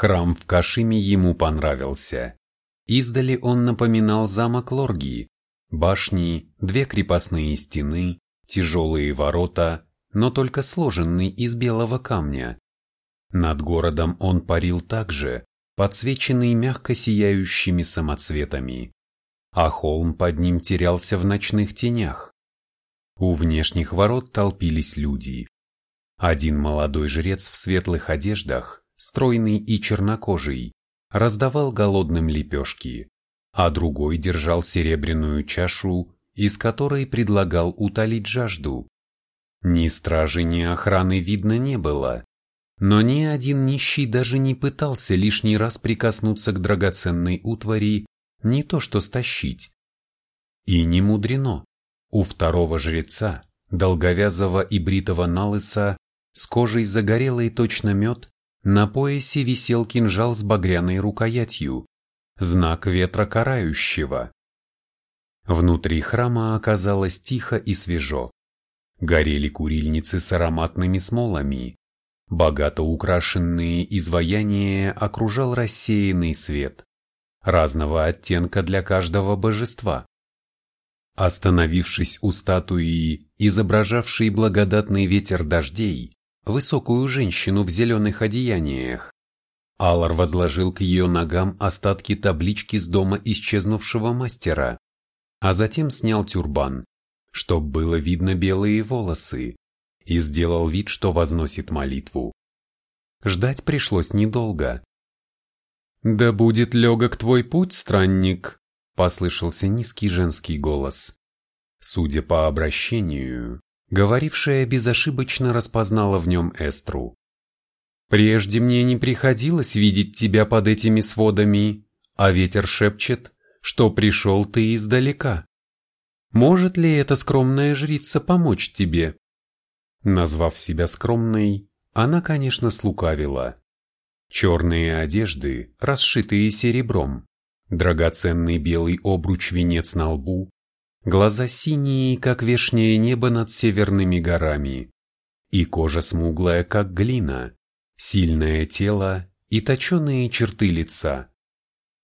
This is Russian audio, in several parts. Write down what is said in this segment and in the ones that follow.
Храм в Кашиме ему понравился. Издали он напоминал замок Лорги, башни, две крепостные стены, тяжелые ворота, но только сложенный из белого камня. Над городом он парил также, подсвеченный мягко сияющими самоцветами, а холм под ним терялся в ночных тенях. У внешних ворот толпились люди. Один молодой жрец в светлых одеждах, стройный и чернокожий, раздавал голодным лепешки, а другой держал серебряную чашу, из которой предлагал утолить жажду. Ни стражи, ни охраны видно не было, но ни один нищий даже не пытался лишний раз прикоснуться к драгоценной утвари, не то что стащить. И не мудрено. У второго жреца, долговязого и бритого налыса, с кожей загорелой точно мед, на поясе висел кинжал с багряной рукоятью, знак ветра карающего. Внутри храма оказалось тихо и свежо. Горели курильницы с ароматными смолами, Богато украшенные изваяния окружал рассеянный свет, разного оттенка для каждого божества. Остановившись у статуи, изображавшей благодатный ветер дождей, высокую женщину в зеленых одеяниях, Алар возложил к ее ногам остатки таблички с дома исчезнувшего мастера, а затем снял тюрбан, чтоб было видно белые волосы, и сделал вид, что возносит молитву. Ждать пришлось недолго. «Да будет легок твой путь, странник!» — послышался низкий женский голос. Судя по обращению, говорившая безошибочно распознала в нем Эстру. «Прежде мне не приходилось видеть тебя под этими сводами, а ветер шепчет, что пришел ты издалека. Может ли эта скромная жрица помочь тебе?» Назвав себя скромной, она, конечно, слукавила. Черные одежды, расшитые серебром, драгоценный белый обруч-венец на лбу, глаза синие, как вешнее небо над северными горами, и кожа смуглая, как глина, сильное тело и точеные черты лица.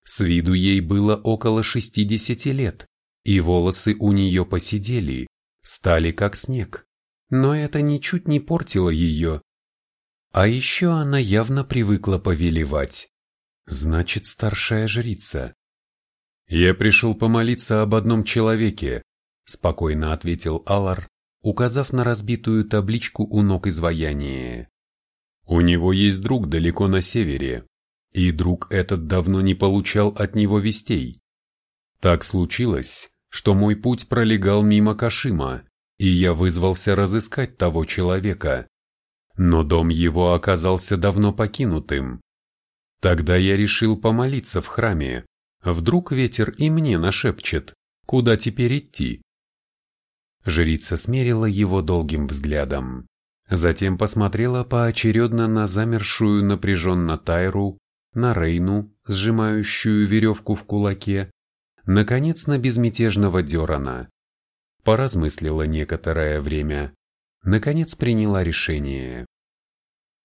С виду ей было около шестидесяти лет, и волосы у нее посидели, стали как снег но это ничуть не портило ее. А еще она явно привыкла повелевать. Значит, старшая жрица. «Я пришел помолиться об одном человеке», — спокойно ответил Алар, указав на разбитую табличку у ног изваяния. «У него есть друг далеко на севере, и друг этот давно не получал от него вестей. Так случилось, что мой путь пролегал мимо Кашима, и я вызвался разыскать того человека. Но дом его оказался давно покинутым. Тогда я решил помолиться в храме. Вдруг ветер и мне нашепчет, куда теперь идти. Жрица смерила его долгим взглядом. Затем посмотрела поочередно на замершую напряженно Тайру, на Рейну, сжимающую веревку в кулаке, наконец на безмятежного Дерана поразмыслила некоторое время, наконец приняла решение.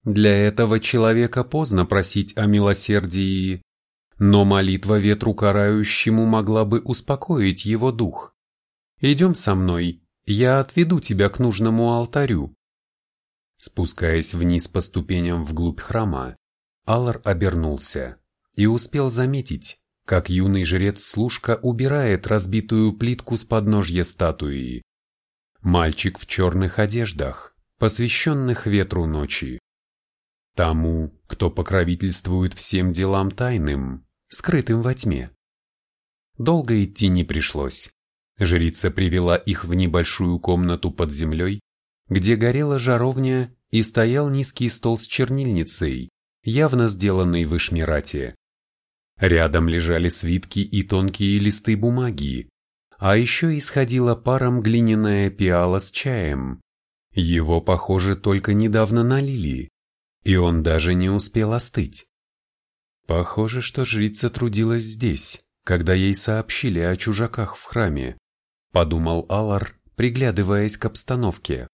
Для этого человека поздно просить о милосердии, но молитва ветру карающему могла бы успокоить его дух. «Идем со мной, я отведу тебя к нужному алтарю». Спускаясь вниз по ступеням вглубь храма, Аллар обернулся и успел заметить, как юный жрец-служка убирает разбитую плитку с подножья статуи. Мальчик в черных одеждах, посвященных ветру ночи. Тому, кто покровительствует всем делам тайным, скрытым во тьме. Долго идти не пришлось. Жрица привела их в небольшую комнату под землей, где горела жаровня и стоял низкий стол с чернильницей, явно сделанный в Ишмирате. Рядом лежали свитки и тонкие листы бумаги, а еще исходила паром глиняная пиала с чаем. Его, похоже, только недавно налили, и он даже не успел остыть. Похоже, что жрица трудилась здесь, когда ей сообщили о чужаках в храме, подумал Алар, приглядываясь к обстановке.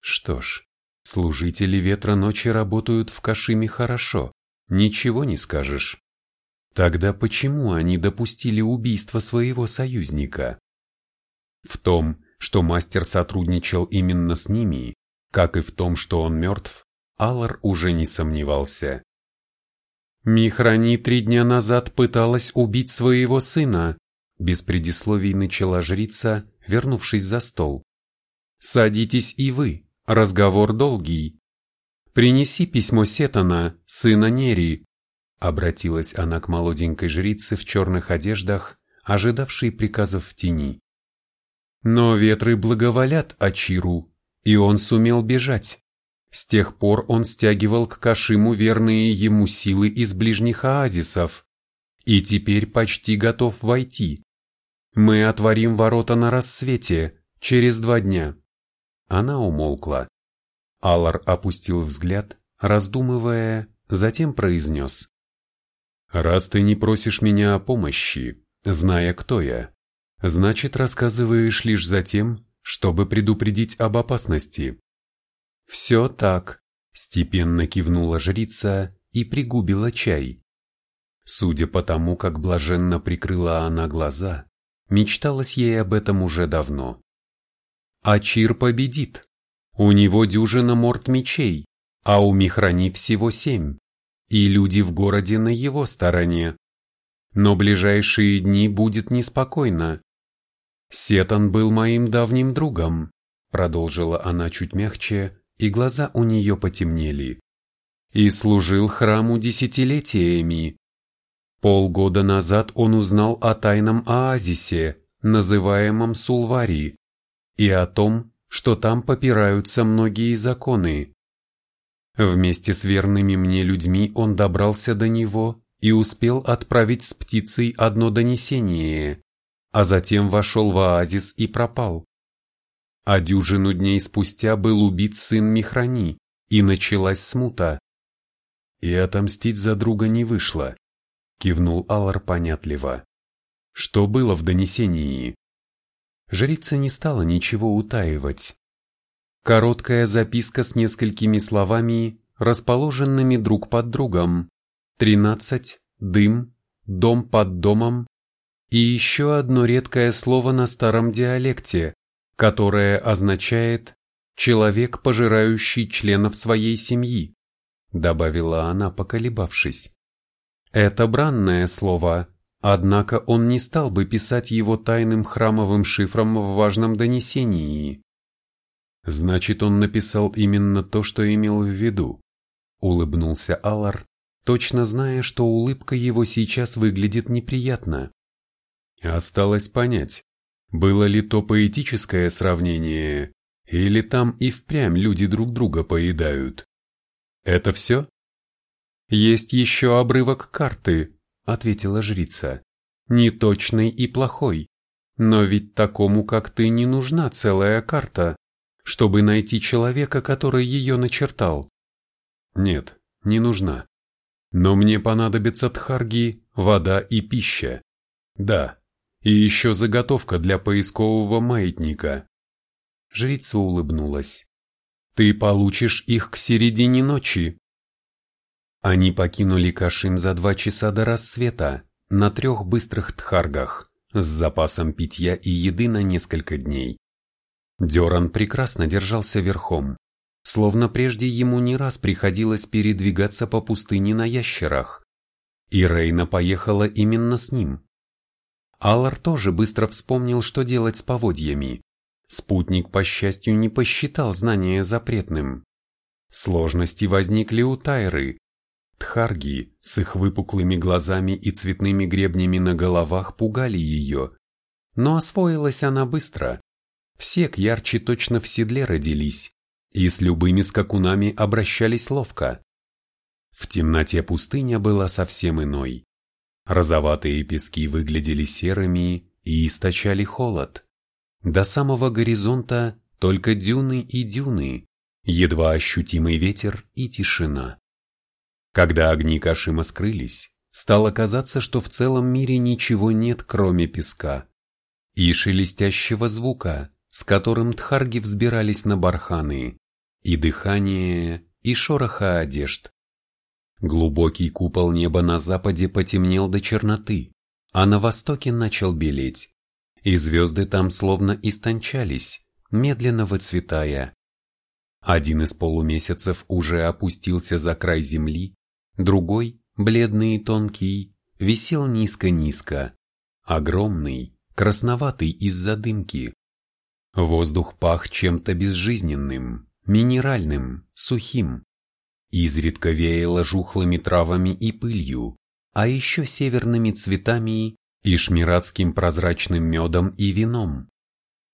Что ж, служители ветра ночи работают в Кашиме хорошо, Ничего не скажешь. Тогда почему они допустили убийство своего союзника? В том, что мастер сотрудничал именно с ними, как и в том, что он мертв, Аллар уже не сомневался. Михрани три дня назад пыталась убить своего сына, без предисловий начала жрица, вернувшись за стол. Садитесь и вы, разговор долгий. Принеси письмо Сетана, сына Нери. Обратилась она к молоденькой жрице в черных одеждах, ожидавшей приказов в тени. Но ветры благоволят Ачиру, и он сумел бежать. С тех пор он стягивал к Кашиму верные ему силы из ближних оазисов, и теперь почти готов войти. Мы отворим ворота на рассвете, через два дня. Она умолкла. Аллар опустил взгляд, раздумывая, затем произнес. «Раз ты не просишь меня о помощи, зная, кто я, значит, рассказываешь лишь за тем, чтобы предупредить об опасности. «Все так», – степенно кивнула жрица и пригубила чай. Судя по тому, как блаженно прикрыла она глаза, мечталось ей об этом уже давно. Ачир победит. У него дюжина морд мечей, а у Михрани всего семь, и люди в городе на его стороне. Но ближайшие дни будет неспокойно. Сетан был моим давним другом, продолжила она чуть мягче, и глаза у нее потемнели. И служил храму десятилетиями. Полгода назад он узнал о тайном оазисе, называемом Сулвари, и о том, что там попираются многие законы. Вместе с верными мне людьми он добрался до него и успел отправить с птицей одно донесение, а затем вошел в оазис и пропал. А дюжину дней спустя был убит сын Михрани, и началась смута. И отомстить за друга не вышло, кивнул Аллар понятливо. Что было в донесении? Жрица не стала ничего утаивать. Короткая записка с несколькими словами, расположенными друг под другом. Тринадцать, дым, дом под домом и еще одно редкое слово на старом диалекте, которое означает «человек, пожирающий членов своей семьи», добавила она, поколебавшись. Это бранное слово, однако он не стал бы писать его тайным храмовым шифром в важном донесении. Значит, он написал именно то, что имел в виду, улыбнулся Алар, точно зная, что улыбка его сейчас выглядит неприятно. Осталось понять, было ли то поэтическое сравнение, или там и впрямь люди друг друга поедают? Это все? Есть еще обрывок карты, ответила жрица. Неточный и плохой. Но ведь такому, как ты, не нужна целая карта, чтобы найти человека, который ее начертал. Нет, не нужна. Но мне понадобятся тхарги, вода и пища. Да, и еще заготовка для поискового маятника. Жрица улыбнулась. Ты получишь их к середине ночи. Они покинули Кашим за два часа до рассвета на трех быстрых тхаргах с запасом питья и еды на несколько дней. Деран прекрасно держался верхом, словно прежде ему не раз приходилось передвигаться по пустыне на ящерах. И Рейна поехала именно с ним. Аллар тоже быстро вспомнил, что делать с поводьями. Спутник, по счастью, не посчитал знания запретным. Сложности возникли у Тайры. Тхарги с их выпуклыми глазами и цветными гребнями на головах пугали ее. Но освоилась она быстро. Все к ярче точно в седле родились, и с любыми скакунами обращались ловко. В темноте пустыня была совсем иной. Розоватые пески выглядели серыми и источали холод. До самого горизонта только дюны и дюны, едва ощутимый ветер и тишина. Когда огни Кашима скрылись, стало казаться, что в целом мире ничего нет, кроме песка и шелестящего звука, с которым тхарги взбирались на барханы, и дыхание, и шороха одежд. Глубокий купол неба на западе потемнел до черноты, а на востоке начал белеть, и звезды там словно истончались, медленно выцветая. Один из полумесяцев уже опустился за край земли, другой, бледный и тонкий, висел низко-низко, огромный, красноватый из-за дымки. Воздух пах чем-то безжизненным, минеральным, сухим. Изредка веяло жухлыми травами и пылью, а еще северными цветами и шмиратским прозрачным медом и вином.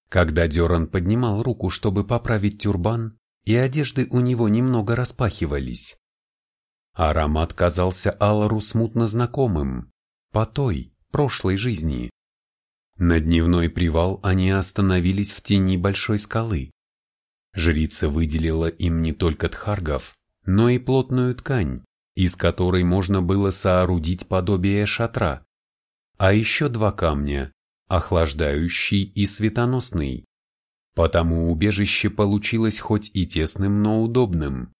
Когда Деран поднимал руку, чтобы поправить тюрбан, и одежды у него немного распахивались. Аромат казался Алару смутно знакомым, по той, прошлой жизни. На дневной привал они остановились в тени большой скалы. Жрица выделила им не только тхаргов, но и плотную ткань, из которой можно было соорудить подобие шатра, а еще два камня, охлаждающий и светоносный. Потому убежище получилось хоть и тесным, но удобным.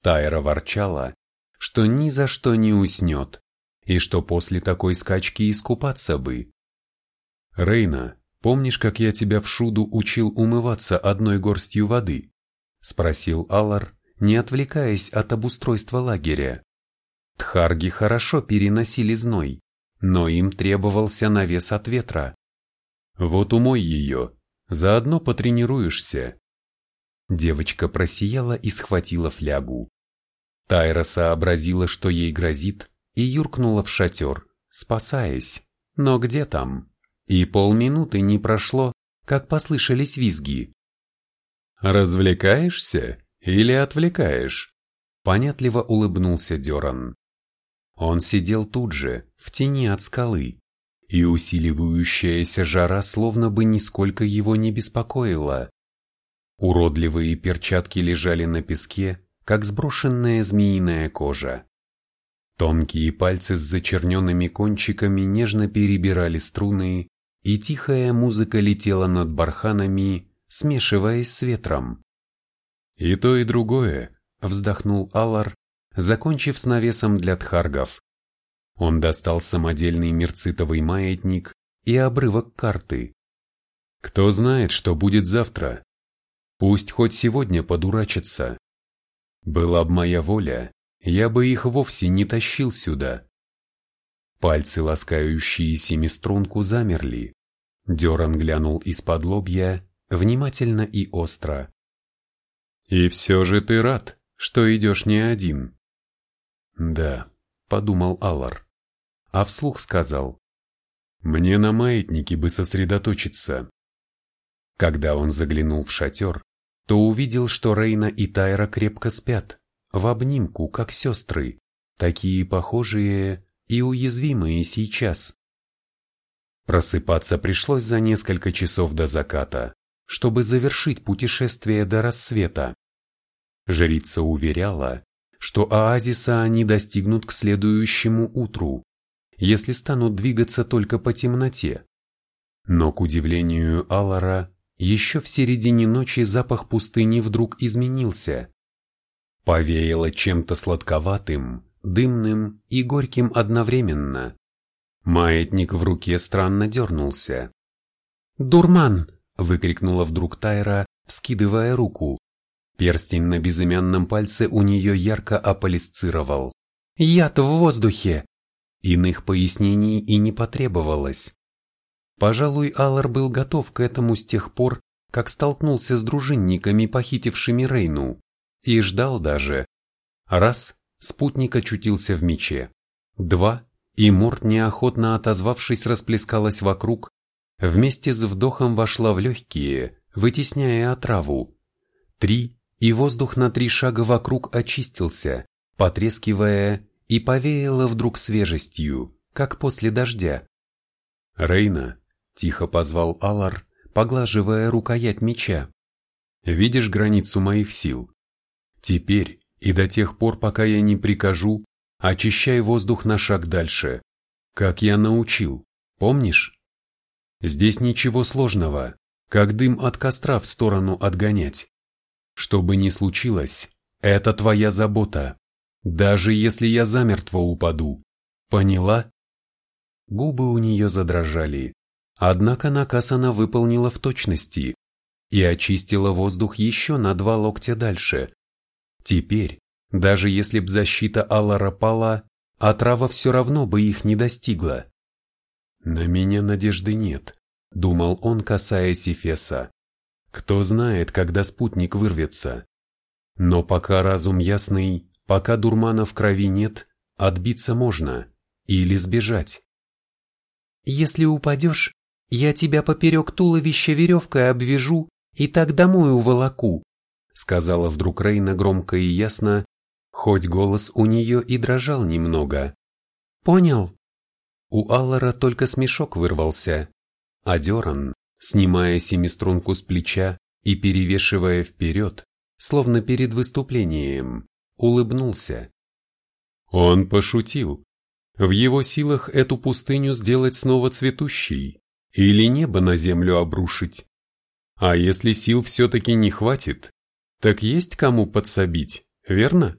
Тайра ворчала, что ни за что не уснет, и что после такой скачки искупаться бы. «Рейна, помнишь, как я тебя в шуду учил умываться одной горстью воды?» – спросил Аллар, не отвлекаясь от обустройства лагеря. Тхарги хорошо переносили зной, но им требовался навес от ветра. «Вот умой ее, заодно потренируешься». Девочка просияла и схватила флягу. Тайра сообразила, что ей грозит, и юркнула в шатер, спасаясь. Но где там? И полминуты не прошло, как послышались визги. «Развлекаешься или отвлекаешь?» Понятливо улыбнулся Деран. Он сидел тут же, в тени от скалы, и усиливающаяся жара словно бы нисколько его не беспокоила. Уродливые перчатки лежали на песке, как сброшенная змеиная кожа. Тонкие пальцы с зачерненными кончиками нежно перебирали струны, и тихая музыка летела над барханами, смешиваясь с ветром. «И то, и другое», — вздохнул Алар, закончив с навесом для тхаргов. Он достал самодельный мерцитовый маятник и обрывок карты. «Кто знает, что будет завтра? Пусть хоть сегодня подурачатся. Была б моя воля, я бы их вовсе не тащил сюда. Пальцы, ласкающие семиструнку, замерли. Деран глянул из-под лобья, внимательно и остро. «И все же ты рад, что идешь не один?» «Да», — подумал Аллар, а вслух сказал. «Мне на маятнике бы сосредоточиться». Когда он заглянул в шатер, то увидел, что Рейна и Тайра крепко спят, в обнимку, как сестры, такие похожие и уязвимые сейчас. Просыпаться пришлось за несколько часов до заката, чтобы завершить путешествие до рассвета. Жрица уверяла, что оазиса они достигнут к следующему утру, если станут двигаться только по темноте. Но, к удивлению Алара, еще в середине ночи запах пустыни вдруг изменился. Повеяло чем-то сладковатым, дымным и горьким одновременно. Маятник в руке странно дернулся. «Дурман!» — выкрикнула вдруг Тайра, вскидывая руку. Перстень на безымянном пальце у нее ярко аполисцировал. «Яд в воздухе!» Иных пояснений и не потребовалось. Пожалуй, Аллар был готов к этому с тех пор, как столкнулся с дружинниками, похитившими Рейну, и ждал даже. Раз, спутник очутился в мече. Два, и Морт, неохотно отозвавшись, расплескалась вокруг, вместе с вдохом вошла в легкие, вытесняя отраву. Три, и воздух на три шага вокруг очистился, потрескивая, и повеяло вдруг свежестью, как после дождя. «Рейна!» — тихо позвал Алар, поглаживая рукоять меча. «Видишь границу моих сил? Теперь и до тех пор, пока я не прикажу, очищай воздух на шаг дальше, как я научил, помнишь? Здесь ничего сложного, как дым от костра в сторону отгонять. Что бы ни случилось, это твоя забота. Даже если я замертво упаду. Поняла? Губы у нее задрожали, однако наказ она выполнила в точности и очистила воздух еще на два локтя дальше. Теперь, даже если б защита Аллара пала, отрава все равно бы их не достигла. «На меня надежды нет», — думал он, касаясь Эфеса. «Кто знает, когда спутник вырвется. Но пока разум ясный, пока дурмана в крови нет, отбиться можно или сбежать. Если упадешь, я тебя поперек туловища веревкой обвяжу и так домой уволоку, сказала вдруг Рейна громко и ясно, хоть голос у нее и дрожал немного. Понял? У Аллара только смешок вырвался, а Деран, снимая семиструнку с плеча и перевешивая вперед, словно перед выступлением, улыбнулся. Он пошутил. В его силах эту пустыню сделать снова цветущей или небо на землю обрушить. А если сил все-таки не хватит, так есть кому подсобить, верно?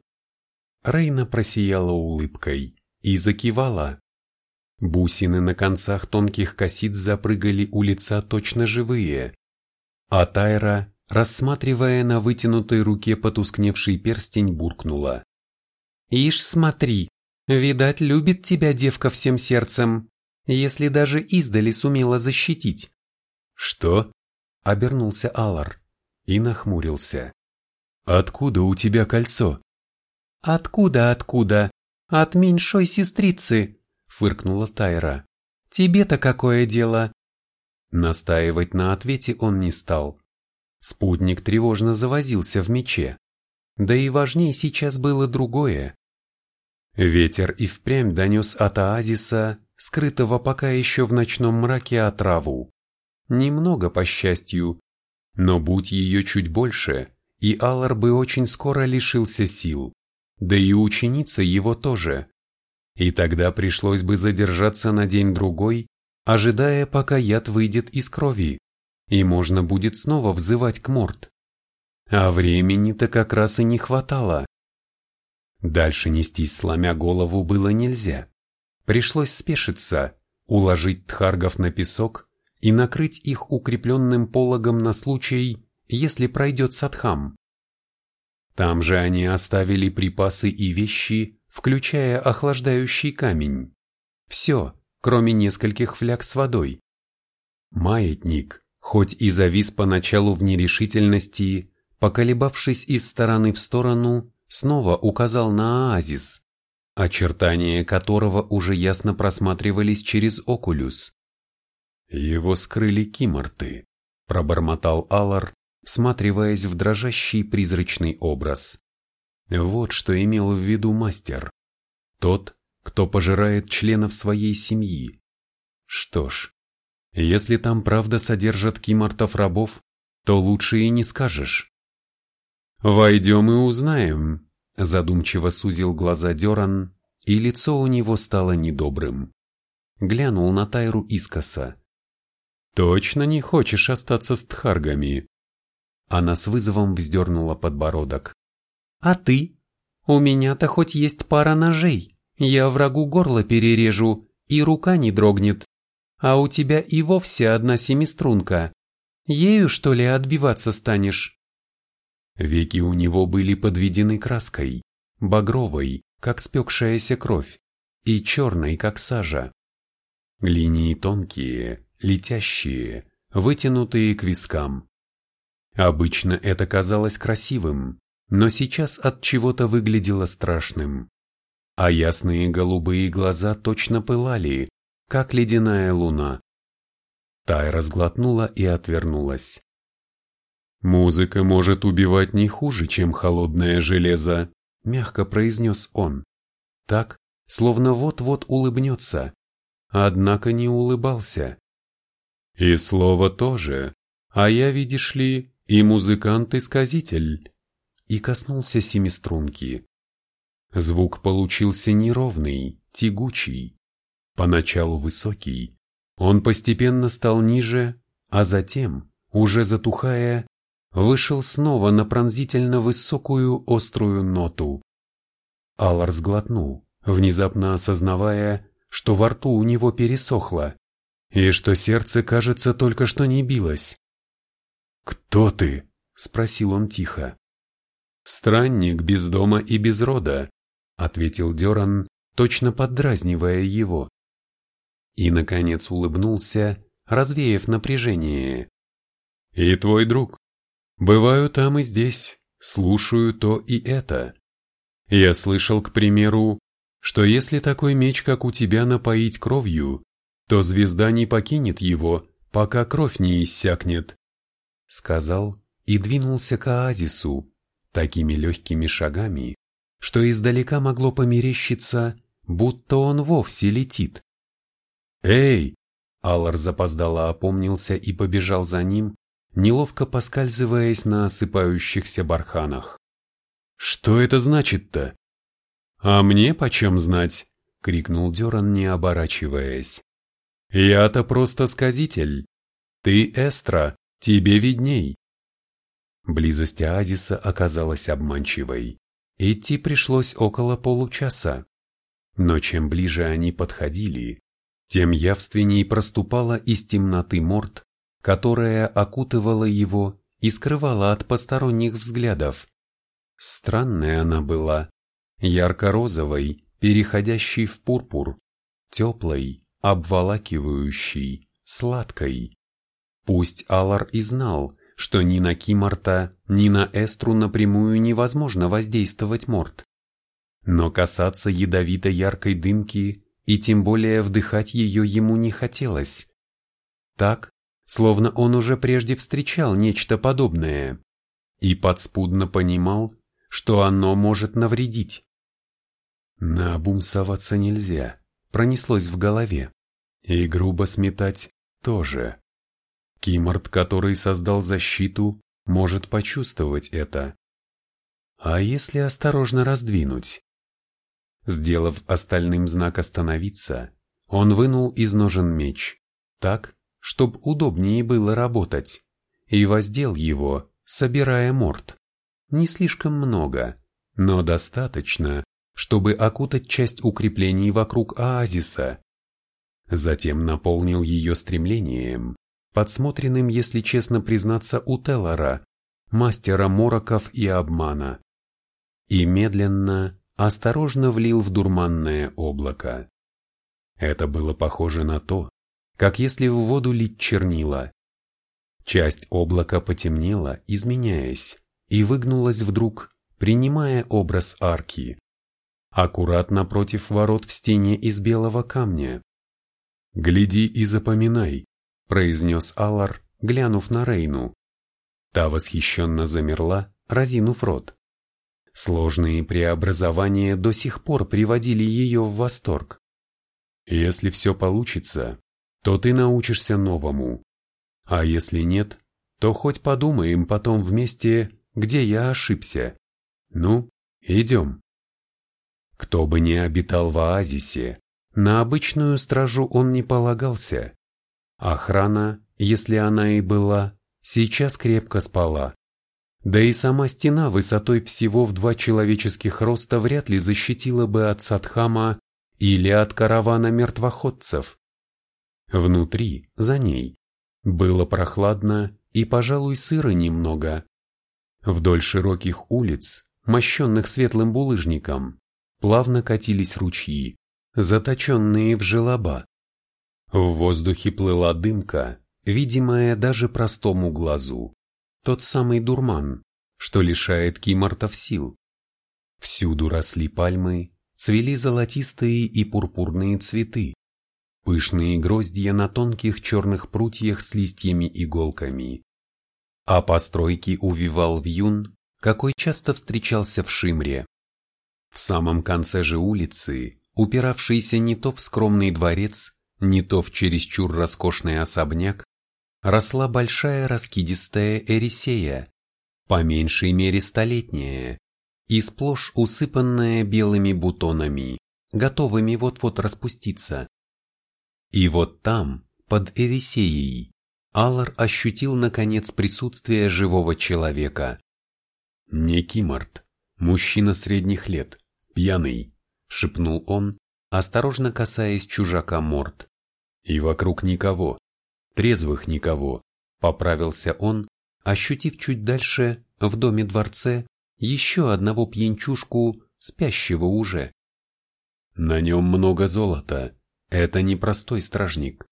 Рейна просияла улыбкой и закивала. Бусины на концах тонких косиц запрыгали у лица точно живые, а Тайра, рассматривая на вытянутой руке потускневший перстень, буркнула. «Ишь, смотри, Видать, любит тебя девка всем сердцем, если даже издали сумела защитить. Что? Обернулся Алар и нахмурился. Откуда у тебя кольцо? Откуда, откуда? От меньшой сестрицы, фыркнула Тайра. Тебе-то какое дело? Настаивать на ответе он не стал. Спутник тревожно завозился в мече. Да и важнее сейчас было другое. Ветер и впрямь донес от оазиса, скрытого пока еще в ночном мраке отраву. Немного, по счастью, но будь ее чуть больше, и Аллар бы очень скоро лишился сил, да и ученица его тоже. И тогда пришлось бы задержаться на день-другой, ожидая, пока яд выйдет из крови, и можно будет снова взывать к Морт. А времени-то как раз и не хватало. Дальше нестись сломя голову было нельзя. Пришлось спешиться, уложить тхаргов на песок и накрыть их укрепленным пологом на случай, если пройдет садхам. Там же они оставили припасы и вещи, включая охлаждающий камень. Все, кроме нескольких фляг с водой. Маятник, хоть и завис поначалу в нерешительности, поколебавшись из стороны в сторону, снова указал на оазис, очертания которого уже ясно просматривались через окулюс. «Его скрыли киморты», — пробормотал Алар, всматриваясь в дрожащий призрачный образ. Вот что имел в виду мастер. Тот, кто пожирает членов своей семьи. Что ж, если там правда содержат кимортов рабов, то лучше и не скажешь. «Войдем и узнаем», — задумчиво сузил глаза Деран, и лицо у него стало недобрым. Глянул на Тайру искоса. «Точно не хочешь остаться с тхаргами?» Она с вызовом вздернула подбородок. «А ты? У меня-то хоть есть пара ножей. Я врагу горло перережу, и рука не дрогнет. А у тебя и вовсе одна семиструнка. Ею, что ли, отбиваться станешь?» Веки у него были подведены краской, багровой, как спекшаяся кровь, и черной, как сажа. Линии тонкие, летящие, вытянутые к вискам. Обычно это казалось красивым, но сейчас от чего-то выглядело страшным. А ясные голубые глаза точно пылали, как ледяная луна. Тай разглотнула и отвернулась. «Музыка может убивать не хуже, чем холодное железо», — мягко произнес он. Так, словно вот-вот улыбнется. Однако не улыбался. «И слово тоже. А я, видишь ли, и музыкант-исказитель». И коснулся семиструнки. Звук получился неровный, тягучий. Поначалу высокий. Он постепенно стал ниже, а затем, уже затухая, вышел снова на пронзительно высокую острую ноту. Аллар сглотнул, внезапно осознавая, что во рту у него пересохло, и что сердце, кажется, только что не билось. «Кто ты?» — спросил он тихо. «Странник без дома и без рода», — ответил Деран, точно поддразнивая его. И, наконец, улыбнулся, развеяв напряжение. «И твой друг. Бываю там и здесь, слушаю то и это. Я слышал, к примеру, что если такой меч, как у тебя, напоить кровью, то звезда не покинет его, пока кровь не иссякнет», — сказал и двинулся к оазису, такими легкими шагами, что издалека могло померещиться, будто он вовсе летит. «Эй!» Аллар запоздало опомнился и побежал за ним, неловко поскальзываясь на осыпающихся барханах. «Что это значит-то?» «А мне почем знать?» — крикнул Деран, не оборачиваясь. «Я-то просто сказитель. Ты Эстра, тебе видней». Близость оазиса оказалась обманчивой. Идти пришлось около получаса. Но чем ближе они подходили, тем явственней проступала из темноты морд, которая окутывала его и скрывала от посторонних взглядов. Странная она была, ярко-розовой, переходящей в пурпур, теплой, обволакивающей, сладкой. Пусть Алар и знал, что ни на Кимарта, ни на Эстру напрямую невозможно воздействовать морд. Но касаться ядовито-яркой дымки и тем более вдыхать ее ему не хотелось. Так, словно он уже прежде встречал нечто подобное и подспудно понимал, что оно может навредить. На обум соваться нельзя, пронеслось в голове, и грубо сметать тоже. Киморт, который создал защиту, может почувствовать это. А если осторожно раздвинуть? Сделав остальным знак остановиться, он вынул из ножен меч, так, чтобы удобнее было работать, и воздел его, собирая морд. Не слишком много, но достаточно, чтобы окутать часть укреплений вокруг оазиса. Затем наполнил ее стремлением, подсмотренным, если честно признаться, у Теллора, мастера мороков и обмана. И медленно, осторожно влил в дурманное облако. Это было похоже на то, как если в воду лить чернила. Часть облака потемнела, изменяясь, и выгнулась вдруг, принимая образ арки. Аккуратно против ворот в стене из белого камня. «Гляди и запоминай», — произнес Аллар, глянув на Рейну. Та восхищенно замерла, разинув рот. Сложные преобразования до сих пор приводили ее в восторг. Если все получится, то ты научишься новому. А если нет, то хоть подумаем потом вместе, где я ошибся. Ну, идем. Кто бы ни обитал в оазисе, на обычную стражу он не полагался. Охрана, если она и была, сейчас крепко спала. Да и сама стена высотой всего в два человеческих роста вряд ли защитила бы от Садхама или от каравана мертвоходцев. Внутри, за ней, было прохладно и, пожалуй, сыро немного. Вдоль широких улиц, мощенных светлым булыжником, плавно катились ручьи, заточенные в желоба. В воздухе плыла дымка, видимая даже простому глазу. Тот самый дурман, что лишает кимортов сил. Всюду росли пальмы, цвели золотистые и пурпурные цветы, пышные гроздья на тонких черных прутьях с листьями-иголками. А постройки увивал вьюн, какой часто встречался в Шимре. В самом конце же улицы, упиравшийся не то в скромный дворец, не то в чересчур роскошный особняк, росла большая раскидистая эрисея, по меньшей мере столетняя, и сплошь усыпанная белыми бутонами, готовыми вот-вот распуститься. И вот там, под эрисеей, Аллар ощутил наконец присутствие живого человека. Не Кимарт, мужчина средних лет, «Пьяный», — шепнул он, осторожно касаясь чужака морд. «И вокруг никого, трезвых никого», — поправился он, ощутив чуть дальше, в доме-дворце, еще одного пьянчушку, спящего уже. На нем много золота, это непростой стражник.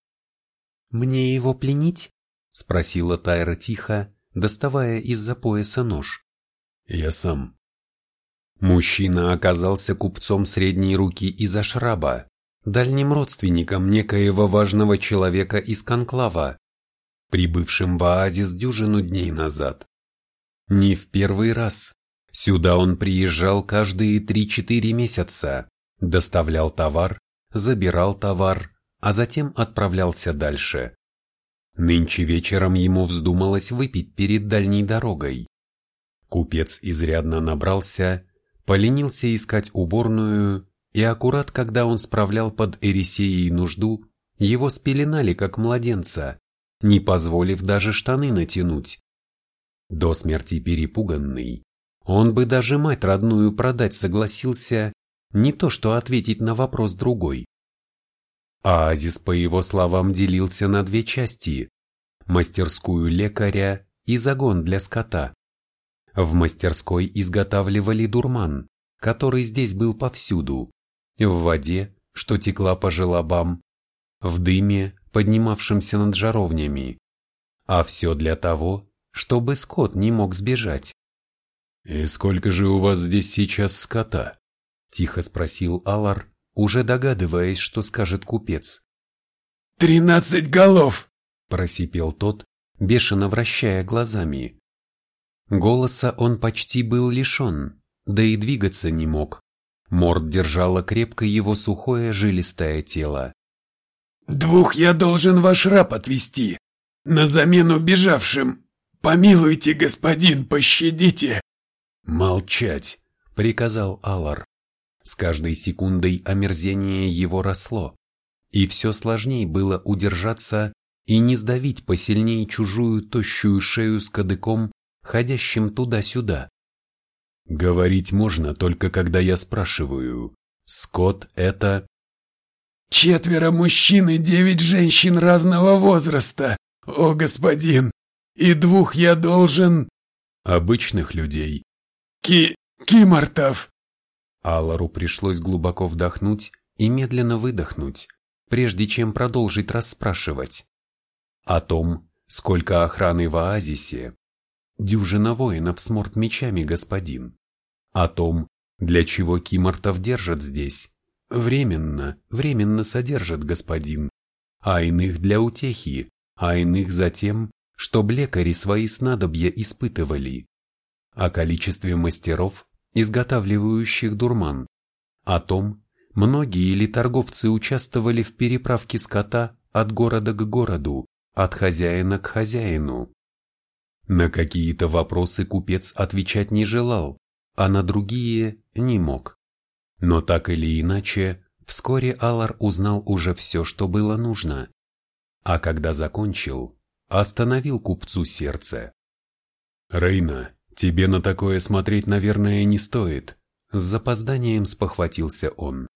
«Мне его пленить?» — спросила Тайра тихо, доставая из-за пояса нож. «Я сам». Мужчина оказался купцом средней руки из Ашраба, дальним родственником некоего важного человека из Конклава, прибывшим в оазис дюжину дней назад. Не в первый раз. Сюда он приезжал каждые 3-4 месяца, доставлял товар, забирал товар, а затем отправлялся дальше. Нынче вечером ему вздумалось выпить перед дальней дорогой. Купец изрядно набрался, поленился искать уборную, и аккурат когда он справлял под Эрисеей нужду, его спеленали как младенца, не позволив даже штаны натянуть. До смерти перепуганный, он бы даже мать родную продать согласился, не то что ответить на вопрос другой. Оазис, по его словам, делился на две части – мастерскую лекаря и загон для скота. В мастерской изготавливали дурман, который здесь был повсюду, в воде, что текла по желобам, в дыме, поднимавшемся над жаровнями. А все для того, чтобы скот не мог сбежать. «И сколько же у вас здесь сейчас скота?» – тихо спросил Алар, уже догадываясь, что скажет купец. «Тринадцать голов!» – просипел тот, бешено вращая глазами. Голоса он почти был лишен, да и двигаться не мог. Морд держала крепко его сухое жилистое тело. «Двух я должен ваш раб отвести, на замену бежавшим. Помилуйте, господин, пощадите!» «Молчать!» – приказал Алар. С каждой секундой омерзение его росло, и все сложнее было удержаться и не сдавить посильнее чужую тощую шею с кадыком, ходящим туда-сюда. Говорить можно только когда я спрашиваю. Скот это... Четверо мужчин и девять женщин разного возраста, о господин, и двух я должен... Обычных людей. Ки... Кимартов. Алару пришлось глубоко вдохнуть и медленно выдохнуть, прежде чем продолжить расспрашивать. О том, сколько охраны в оазисе. Дюжина воинов с мечами, господин. О том, для чего кимортов держат здесь. Временно, временно содержат господин. А иных для утехи, а иных за тем, чтоб лекари свои снадобья испытывали. О количестве мастеров, изготавливающих дурман, о том, многие ли торговцы участвовали в переправке скота от города к городу, от хозяина к хозяину. На какие-то вопросы купец отвечать не желал, а на другие не мог. Но так или иначе, вскоре Алар узнал уже все, что было нужно. А когда закончил, остановил купцу сердце. «Рейна, «Тебе на такое смотреть, наверное, не стоит», — с запозданием спохватился он.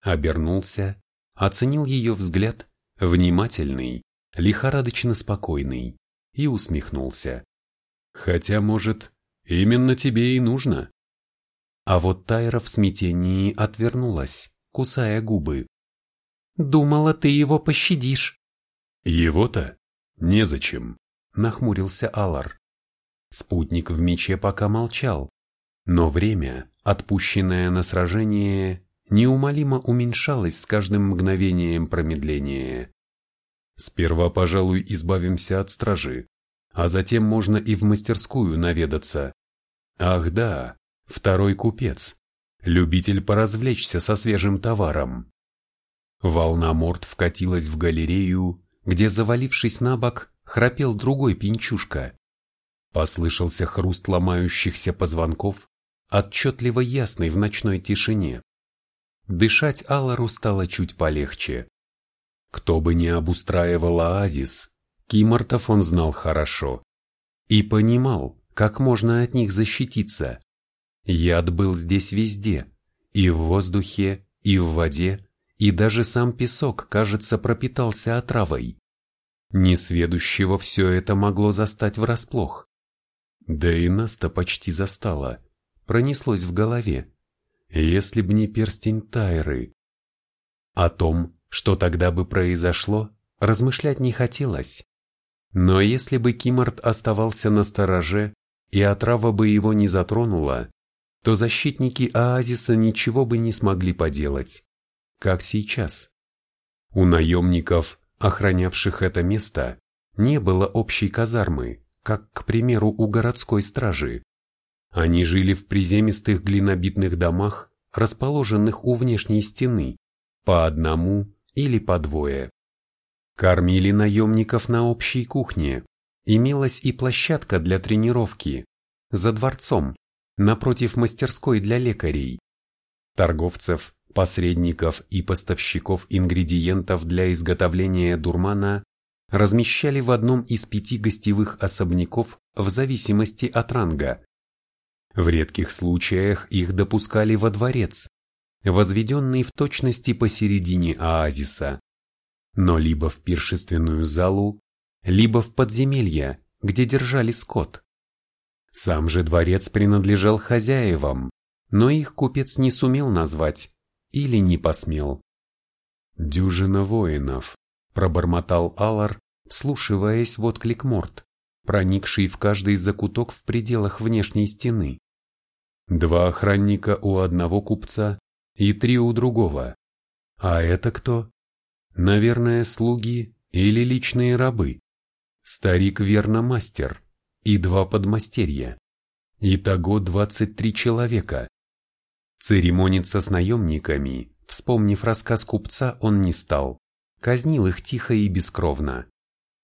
Обернулся, оценил ее взгляд, внимательный, лихорадочно спокойный, и усмехнулся. «Хотя, может, именно тебе и нужно». А вот Тайра в смятении отвернулась, кусая губы. «Думала, ты его пощадишь». «Его-то? Незачем», — нахмурился Алар. Спутник в мече пока молчал, но время, отпущенное на сражение, неумолимо уменьшалось с каждым мгновением промедления. Сперва, пожалуй, избавимся от стражи, а затем можно и в мастерскую наведаться. Ах да, второй купец, любитель поразвлечься со свежим товаром. Волна морд вкатилась в галерею, где, завалившись на бок, храпел другой пинчушка. Послышался хруст ломающихся позвонков, отчетливо ясный в ночной тишине. Дышать Алару стало чуть полегче. Кто бы ни обустраивал оазис, Кимортов он знал хорошо. И понимал, как можно от них защититься. Яд был здесь везде, И в воздухе, и в воде, и даже сам песок, кажется, пропитался отравой. Несведущего все это могло застать врасплох. Да и нас-то почти застало, пронеслось в голове. Если б не перстень Тайры. О том, что тогда бы произошло, размышлять не хотелось. Но если бы Кимарт оставался на стороже, и отрава бы его не затронула, то защитники оазиса ничего бы не смогли поделать, как сейчас. У наемников, охранявших это место, не было общей казармы, как, к примеру, у городской стражи. Они жили в приземистых глинобитных домах, расположенных у внешней стены, по одному или по двое. Кормили наемников на общей кухне, имелась и площадка для тренировки, за дворцом, напротив мастерской для лекарей. Торговцев, посредников и поставщиков ингредиентов для изготовления дурмана размещали в одном из пяти гостевых особняков в зависимости от ранга. В редких случаях их допускали во дворец, возведенный в точности посередине оазиса, но либо в пиршественную залу, либо в подземелье, где держали скот. Сам же дворец принадлежал хозяевам, но их купец не сумел назвать или не посмел. «Дюжина воинов», — пробормотал Алар, вслушиваясь в отклик Морт, проникший в каждый закуток в пределах внешней стены. Два охранника у одного купца и три у другого. А это кто? Наверное, слуги или личные рабы. Старик верно мастер, и два подмастерья. Итого 23 человека. Церемониться с наемниками, вспомнив рассказ купца, он не стал. Казнил их тихо и бескровно.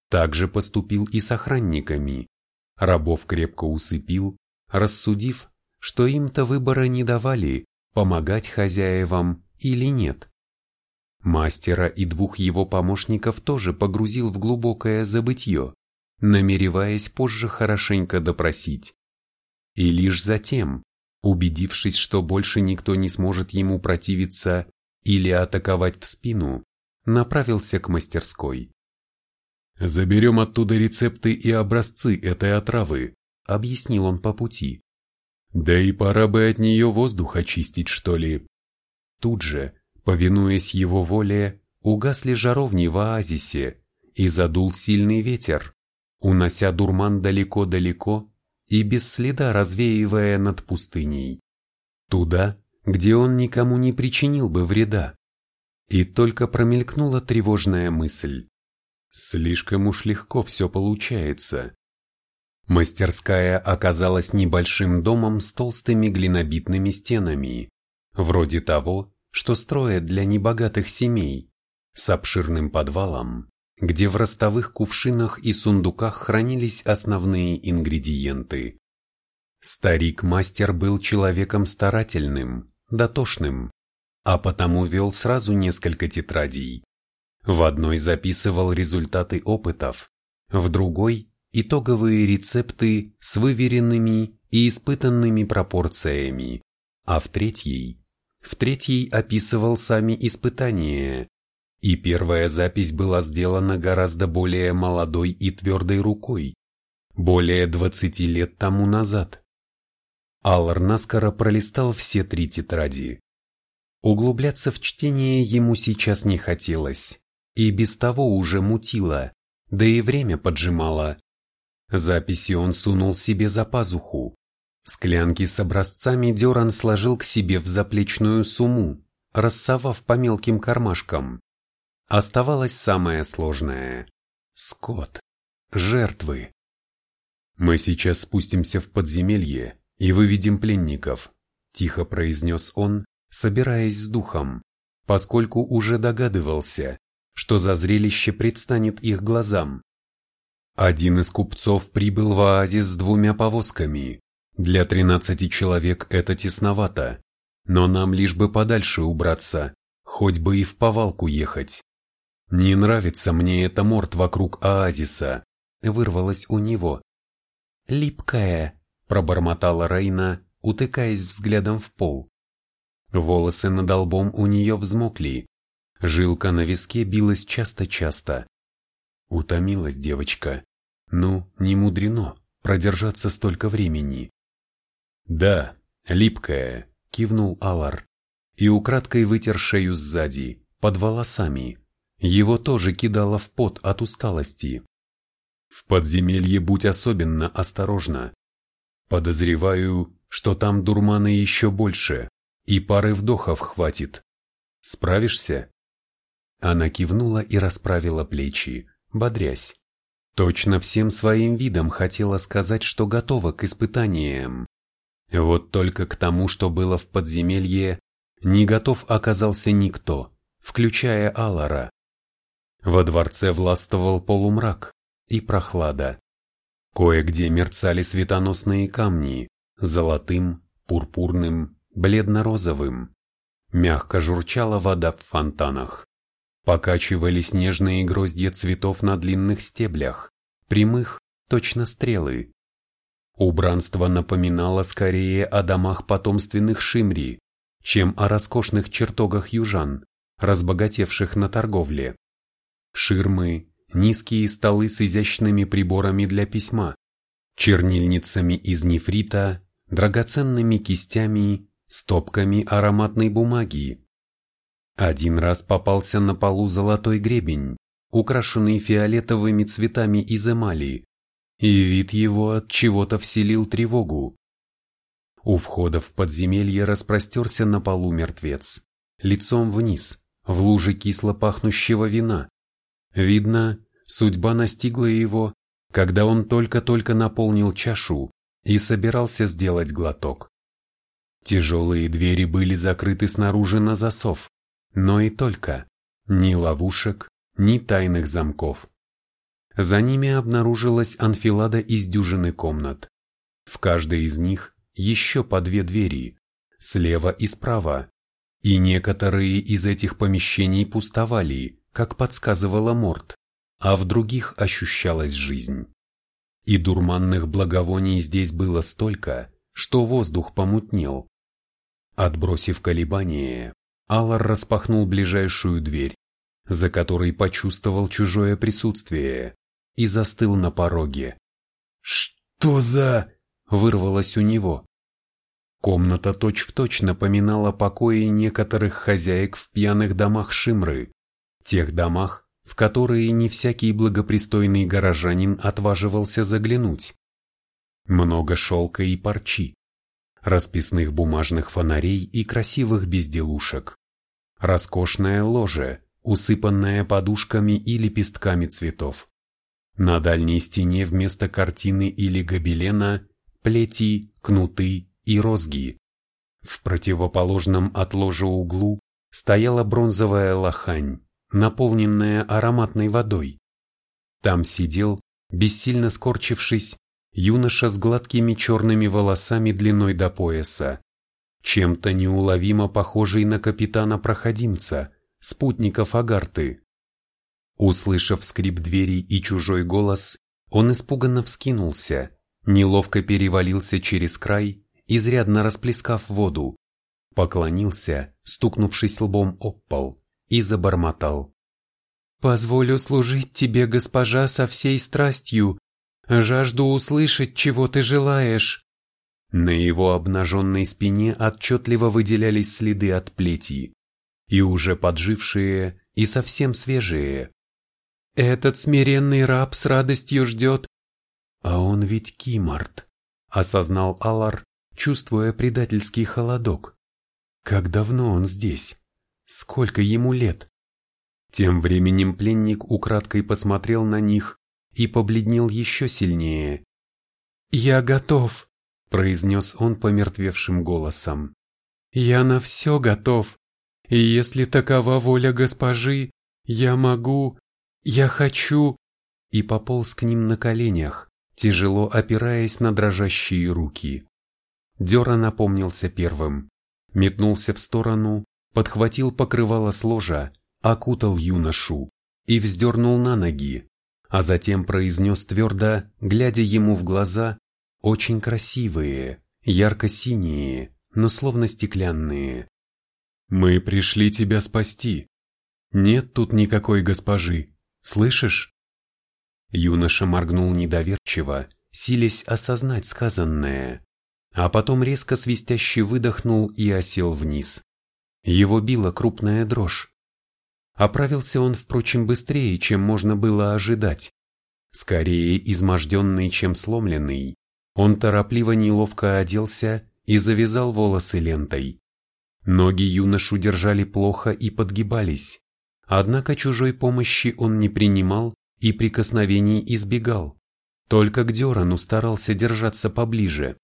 Так же поступил и с охранниками. Рабов крепко усыпил, рассудив, что им-то выбора не давали, помогать хозяевам или нет. Мастера и двух его помощников тоже погрузил в глубокое забытье намереваясь позже хорошенько допросить. И лишь затем, убедившись, что больше никто не сможет ему противиться или атаковать в спину, направился к мастерской. «Заберем оттуда рецепты и образцы этой отравы», — объяснил он по пути. «Да и пора бы от нее воздух очистить, что ли». Тут же, повинуясь его воле, угасли жаровни в оазисе и задул сильный ветер, унося дурман далеко-далеко и без следа развеивая над пустыней. Туда, где он никому не причинил бы вреда. И только промелькнула тревожная мысль. Слишком уж легко все получается. Мастерская оказалась небольшим домом с толстыми глинобитными стенами, вроде того, что строят для небогатых семей, с обширным подвалом, где в ростовых кувшинах и сундуках хранились основные ингредиенты. Старик-мастер был человеком старательным, дотошным, а потому вел сразу несколько тетрадей. В одной записывал результаты опытов, в другой – итоговые рецепты с выверенными и испытанными пропорциями, а в третьей – в третьей описывал сами испытания, и первая запись была сделана гораздо более молодой и твердой рукой, более 20 лет тому назад. Аллар наскоро пролистал все три тетради. Углубляться в чтение ему сейчас не хотелось, и без того уже мутило, да и время поджимало. Записи он сунул себе за пазуху. Склянки с образцами Деран сложил к себе в заплечную сумму, рассовав по мелким кармашкам. Оставалось самое сложное. Скот. Жертвы. «Мы сейчас спустимся в подземелье и выведем пленников», – тихо произнес он, собираясь с духом, поскольку уже догадывался, что за зрелище предстанет их глазам. Один из купцов прибыл в оазис с двумя повозками. Для тринадцати человек это тесновато, но нам лишь бы подальше убраться, хоть бы и в повалку ехать. «Не нравится мне эта морд вокруг оазиса», — вырвалось у него. «Липкая», — пробормотала Рейна, утыкаясь взглядом в пол. Волосы над лбом у нее взмокли. Жилка на виске билась часто-часто. Утомилась девочка. Ну, не мудрено продержаться столько времени. «Да, липкая», — кивнул Алар. И украдкой вытер шею сзади, под волосами. Его тоже кидало в пот от усталости. В подземелье будь особенно осторожна. Подозреваю, что там дурмана еще больше, и пары вдохов хватит. Справишься? Она кивнула и расправила плечи, бодрясь. Точно всем своим видом хотела сказать, что готова к испытаниям. Вот только к тому, что было в подземелье, не готов оказался никто, включая Алара. Во дворце властвовал полумрак, и прохлада. Кое-где мерцали светоносные камни, золотым, пурпурным, бледно-розовым. Мягко журчала вода в фонтанах. Покачивались нежные гроздья цветов на длинных стеблях, прямых, точно стрелы. Убранство напоминало скорее о домах потомственных Шимри, чем о роскошных чертогах южан, разбогатевших на торговле. Ширмы, низкие столы с изящными приборами для письма, чернильницами из нефрита, драгоценными кистями, стопками ароматной бумаги. Один раз попался на полу золотой гребень, украшенный фиолетовыми цветами из эмали, и вид его от чего-то вселил тревогу. У входа в подземелье распростерся на полу мертвец, лицом вниз, в луже кисло пахнущего вина. Видно, судьба настигла его, когда он только-только наполнил чашу и собирался сделать глоток. Тяжелые двери были закрыты снаружи на засов, но и только. Ни ловушек, ни тайных замков. За ними обнаружилась анфилада из дюжины комнат. В каждой из них еще по две двери, слева и справа, и некоторые из этих помещений пустовали, как подсказывала Морт, а в других ощущалась жизнь. И дурманных благовоний здесь было столько, что воздух помутнел. Отбросив колебание, Аллар распахнул ближайшую дверь, за которой почувствовал чужое присутствие, и застыл на пороге. «Что за...» — вырвалось у него. Комната точь-в-точь точь напоминала покои некоторых хозяек в пьяных домах Шимры, тех домах, в которые не всякий благопристойный горожанин отваживался заглянуть. Много шелка и парчи, расписных бумажных фонарей и красивых безделушек. Роскошное ложе, усыпанное подушками и лепестками цветов. На дальней стене вместо картины или гобелена плети, кнуты и розги. В противоположном от ложа углу стояла бронзовая лохань, наполненная ароматной водой. Там сидел, бессильно скорчившись, юноша с гладкими черными волосами длиной до пояса, чем-то неуловимо похожий на капитана-проходимца, спутников Агарты. Услышав скрип двери и чужой голос, он испуганно вскинулся, неловко перевалился через край, изрядно расплескав воду, поклонился, стукнувшись лбом об пол и забормотал. «Позволю служить тебе, госпожа, со всей страстью. Жажду услышать, чего ты желаешь». На его обнаженной спине отчетливо выделялись следы от плети, и уже поджившие, и совсем свежие. «Этот смиренный раб с радостью ждет». «А он ведь Кимарт», — осознал Алар, чувствуя предательский холодок. «Как давно он здесь?» Сколько ему лет? Тем временем пленник украдкой посмотрел на них и побледнел еще сильнее. «Я готов», — произнес он помертвевшим голосом. «Я на все готов, и если такова воля госпожи, я могу, я хочу...» И пополз к ним на коленях, тяжело опираясь на дрожащие руки. Дера напомнился первым, метнулся в сторону, подхватил покрывало с ложа, окутал юношу и вздернул на ноги, а затем произнес твердо, глядя ему в глаза, очень красивые, ярко-синие, но словно стеклянные. Мы пришли тебя спасти. Нет тут никакой госпожи, слышишь? Юноша моргнул недоверчиво, силясь осознать сказанное, а потом резко свистяще выдохнул и осел вниз. Его била крупная дрожь. Оправился он, впрочем, быстрее, чем можно было ожидать. Скорее изможденный, чем сломленный, он торопливо неловко оделся и завязал волосы лентой. Ноги юношу держали плохо и подгибались, однако чужой помощи он не принимал и прикосновений избегал, только к Дёрану старался держаться поближе.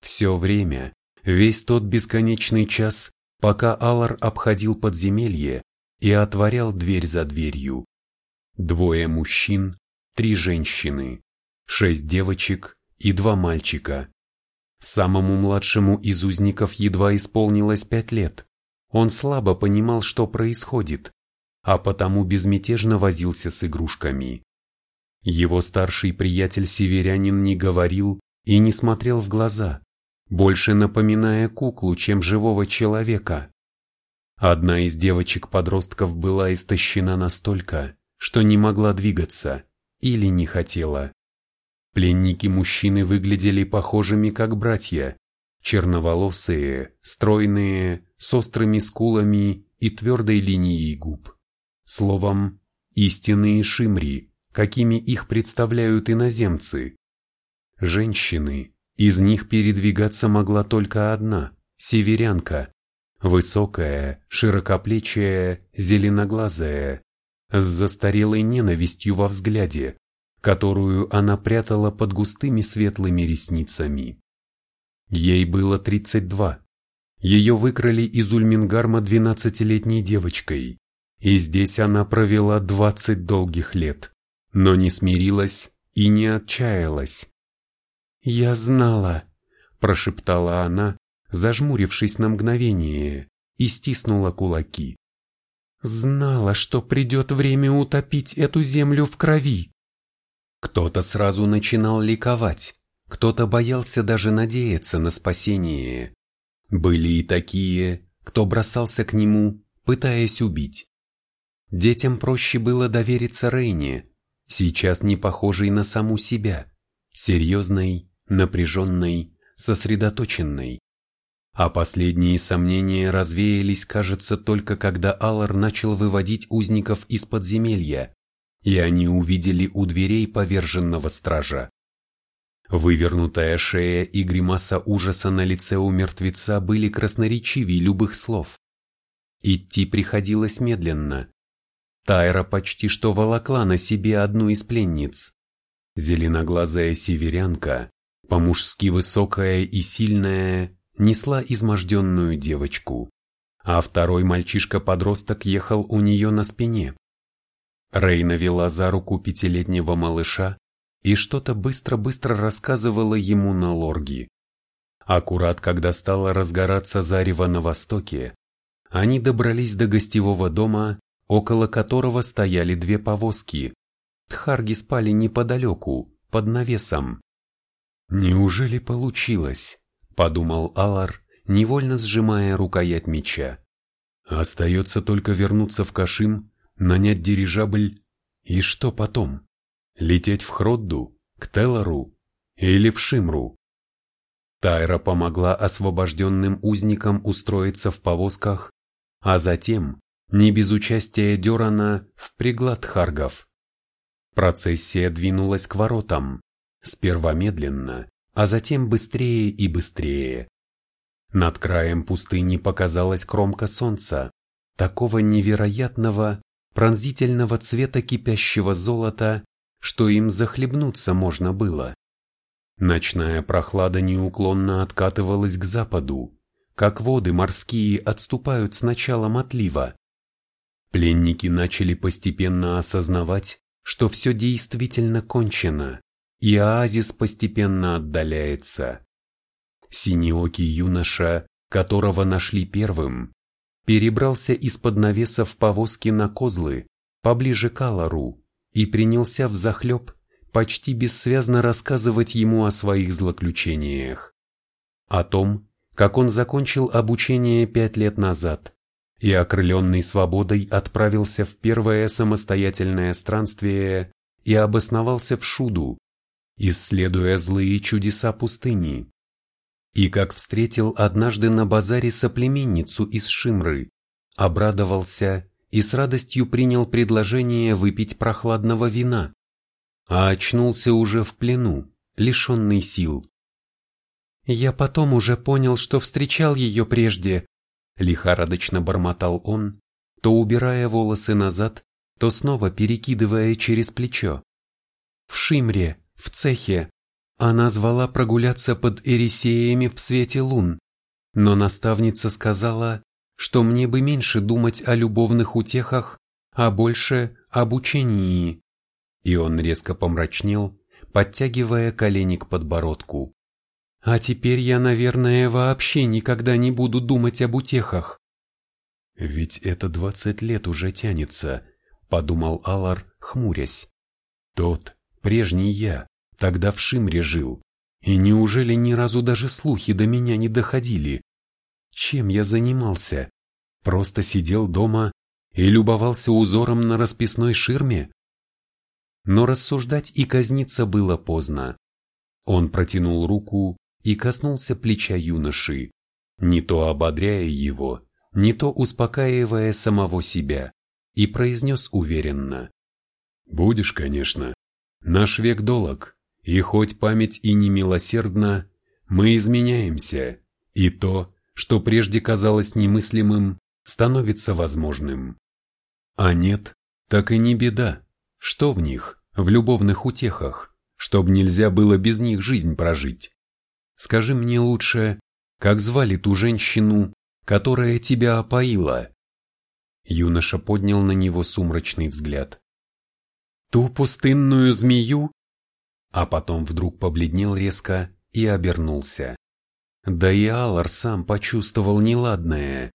Все время, весь тот бесконечный час, пока Алар обходил подземелье и отворял дверь за дверью. Двое мужчин, три женщины, шесть девочек и два мальчика. Самому младшему из узников едва исполнилось пять лет. Он слабо понимал, что происходит, а потому безмятежно возился с игрушками. Его старший приятель-северянин не говорил и не смотрел в глаза, больше напоминая куклу, чем живого человека. Одна из девочек-подростков была истощена настолько, что не могла двигаться или не хотела. Пленники-мужчины выглядели похожими как братья, черноволосые, стройные, с острыми скулами и твердой линией губ. Словом, истинные шимри, какими их представляют иноземцы. Женщины, из них передвигаться могла только одна, северянка, высокая, широкоплечая, зеленоглазая, с застарелой ненавистью во взгляде, которую она прятала под густыми светлыми ресницами. Ей было 32. Ее выкрали из Ульмингарма 12-летней девочкой, и здесь она провела 20 долгих лет, но не смирилась и не отчаялась. «Я знала», – прошептала она, зажмурившись на мгновение, и стиснула кулаки. «Знала, что придет время утопить эту землю в крови. Кто-то сразу начинал ликовать, кто-то боялся даже надеяться на спасение. Были и такие, кто бросался к нему, пытаясь убить. Детям проще было довериться Рейне, сейчас не похожей на саму себя, серьезной, напряженной, сосредоточенной. А последние сомнения развеялись, кажется, только когда Аллар начал выводить узников из подземелья, и они увидели у дверей поверженного стража. Вывернутая шея и гримаса ужаса на лице у мертвеца были красноречивее любых слов. Идти приходилось медленно. Тайра почти что волокла на себе одну из пленниц. Зеленоглазая северянка, по-мужски высокая и сильная, несла изможденную девочку, а второй мальчишка-подросток ехал у нее на спине. Рейна вела за руку пятилетнего малыша и что-то быстро-быстро рассказывала ему на лорги. Аккурат, когда стало разгораться зарево на востоке, они добрались до гостевого дома, около которого стояли две повозки. Тхарги спали неподалеку, под навесом. «Неужели получилось?» – подумал Алар, невольно сжимая рукоять меча. «Остается только вернуться в Кашим нанять дирижабль и что потом? Лететь в Хродду, к Телору или в Шимру? Тайра помогла освобожденным узникам устроиться в повозках, а затем, не без участия Дерана, впрягла Тхаргов. Процессия двинулась к воротам, сперва медленно, а затем быстрее и быстрее. Над краем пустыни показалась кромка солнца, такого невероятного, пронзительного цвета кипящего золота, что им захлебнуться можно было. Ночная прохлада неуклонно откатывалась к западу, как воды морские отступают с началом отлива. Пленники начали постепенно осознавать, что все действительно кончено, и оазис постепенно отдаляется. Синеокий юноша, которого нашли первым, перебрался из-под навеса в повозки на козлы, поближе к Алару, и принялся взахлеб почти бессвязно рассказывать ему о своих злоключениях. О том, как он закончил обучение пять лет назад, и, окрыленный свободой, отправился в первое самостоятельное странствие и обосновался в Шуду, исследуя злые чудеса пустыни. И как встретил однажды на базаре соплеменницу из Шимры, обрадовался и с радостью принял предложение выпить прохладного вина, а очнулся уже в плену, лишенный сил. «Я потом уже понял, что встречал ее прежде», — лихорадочно бормотал он, то убирая волосы назад, то снова перекидывая через плечо. В Шимре, в цехе, она звала прогуляться под Эрисеями в свете лун, но наставница сказала, что мне бы меньше думать о любовных утехах, а больше об учении. И он резко помрачнел, подтягивая колени к подбородку. А теперь я, наверное, вообще никогда не буду думать об утехах. Ведь это двадцать лет уже тянется, подумал Алар, хмурясь. Тот, прежний я, тогда в Шимре жил, и неужели ни разу даже слухи до меня не доходили? Чем я занимался? Просто сидел дома и любовался узором на расписной ширме? Но рассуждать и казниться было поздно. Он протянул руку и коснулся плеча юноши, не то ободряя его, не то успокаивая самого себя, и произнес уверенно. «Будешь, конечно. Наш век долог, и хоть память и не милосердна, мы изменяемся, и то, что прежде казалось немыслимым, становится возможным. А нет, так и не беда. Что в них, в любовных утехах, чтоб нельзя было без них жизнь прожить? Скажи мне лучше, как звали ту женщину, которая тебя опоила?» Юноша поднял на него сумрачный взгляд. «Ту пустынную змею?» А потом вдруг побледнел резко и обернулся. Да и Аллар сам почувствовал неладное.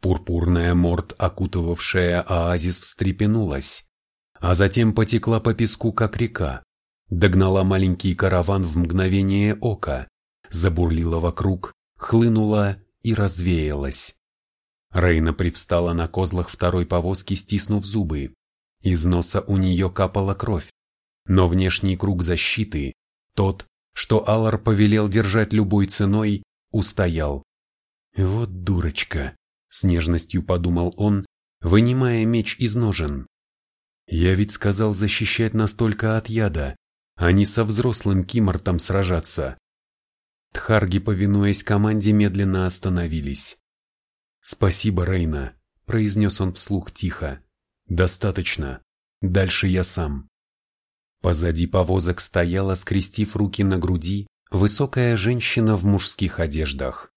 Пурпурная морд, окутывавшая оазис, встрепенулась, а затем потекла по песку, как река, догнала маленький караван в мгновение ока, забурлила вокруг, хлынула и развеялась. Рейна привстала на козлах второй повозки, стиснув зубы. Из носа у нее капала кровь, но внешний круг защиты, тот, что Аллар повелел держать любой ценой, устоял. Вот дурочка, с нежностью подумал он, вынимая меч из ножен. Я ведь сказал защищать настолько от яда, а не со взрослым кимортом сражаться. Тхарги, повинуясь команде, медленно остановились. «Спасибо, Рейна», — произнес он вслух тихо. «Достаточно. Дальше я сам». Позади повозок стояла, скрестив руки на груди, высокая женщина в мужских одеждах.